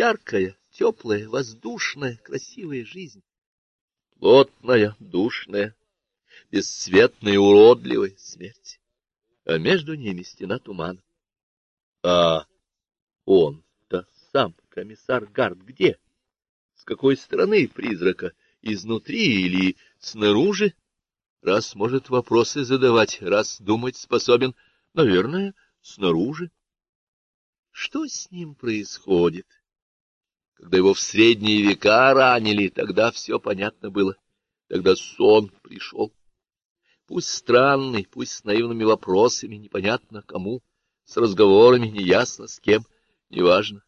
Яркая, теплая, воздушная, красивая жизнь. Плотная, душная, бесцветная, уродливая смерть. А между ними стена тумана. А он-то сам, комиссар Гард, где? С какой стороны призрака? Изнутри или снаружи? Раз может вопросы задавать, раз думать способен, наверное, снаружи. Что с ним происходит? Когда его в средние века ранили, тогда все понятно было. Тогда сон пришел. Пусть странный, пусть с наивными вопросами, непонятно кому, с разговорами, неясно с кем, неважно.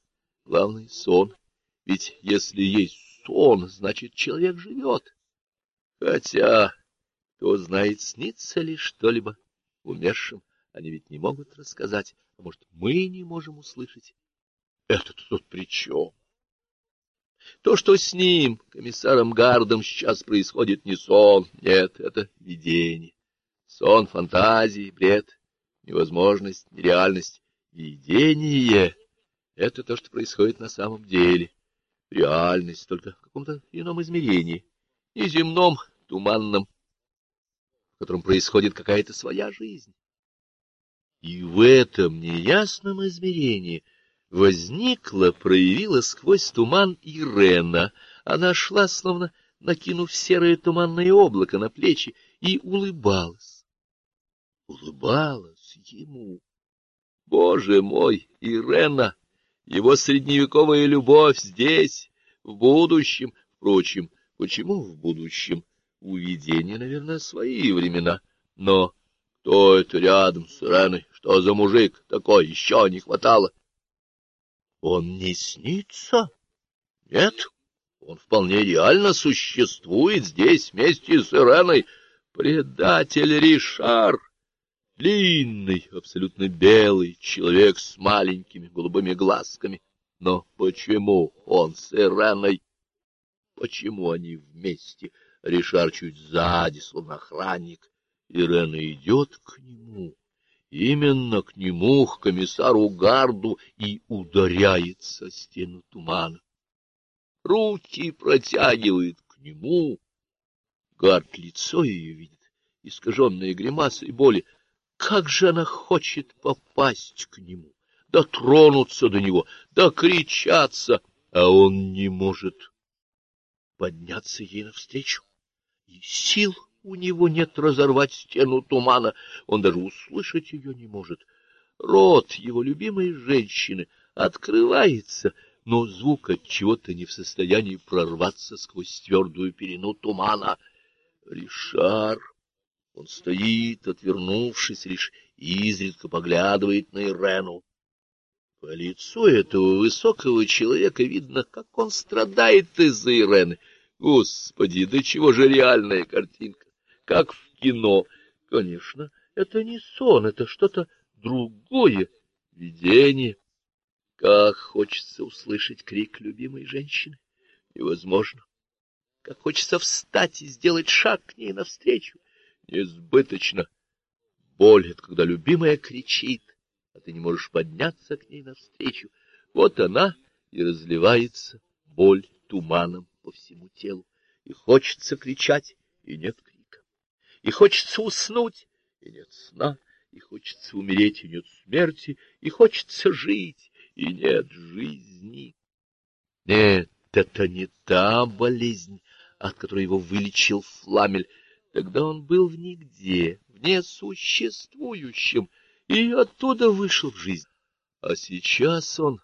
Главное — сон. Ведь если есть сон, значит, человек живет. Хотя, кто знает, снится ли что-либо умершим, они ведь не могут рассказать, а может, мы не можем услышать. Это тут при чем? То, что с ним, комиссаром Гардом, сейчас происходит не сон, нет, это видение. Сон, фантазии, бред, невозможность, нереальность. Видение — это то, что происходит на самом деле. Реальность только в каком-то ином измерении, неземном, туманном, в котором происходит какая-то своя жизнь. И в этом неясном измерении возникла, проявила сквозь туман Ирена. Она шла, словно накинув серое туманное облако на плечи, и улыбалась. Улыбалась ему. Боже мой, Ирена, его средневековая любовь здесь, в будущем. Впрочем, почему в будущем? У видения, наверное, свои времена. Но кто это рядом с Иреной? Что за мужик такой? Еще не хватало. Он не снится? Нет, он вполне реально существует здесь вместе с Иреной. Предатель Ришар, длинный, абсолютно белый человек с маленькими голубыми глазками. Но почему он с Иреной? Почему они вместе? Ришар чуть сзади, словно охранник. Ирена идет к нему именно к нему, к комиссару Гарду, и ударяется стену тумана. Руки протягивает к нему. Гард лицо ее видит, искаженное гримасой боли. Как же она хочет попасть к нему, дотронуться до него, докричаться, а он не может подняться ей навстречу. И сил у него нет разорвать стену тумана, он даже услышать ее не может. Рот его любимой женщины открывается, но звук от чего-то не в состоянии прорваться сквозь твердую перену тумана. Ришар, он стоит, отвернувшись, лишь изредка поглядывает на Ирену. По лицу этого высокого человека видно, как он страдает из-за Ирены. Господи, да чего же реальная картинка! Как в кино. Конечно, это не сон, это что-то другое, видение. Как хочется услышать крик любимой женщины. Невозможно. Как хочется встать и сделать шаг к ней навстречу. Несбыточно. Боль — когда любимая кричит, а ты не можешь подняться к ней навстречу. Вот она и разливается боль туманом по всему телу. И хочется кричать, и нет крика и хочется уснуть, и нет сна, и хочется умереть, и нет смерти, и хочется жить, и нет жизни. Нет, это не та болезнь, от которой его вылечил Фламель. Тогда он был в нигде, в несуществующем, и оттуда вышел в жизнь. А сейчас он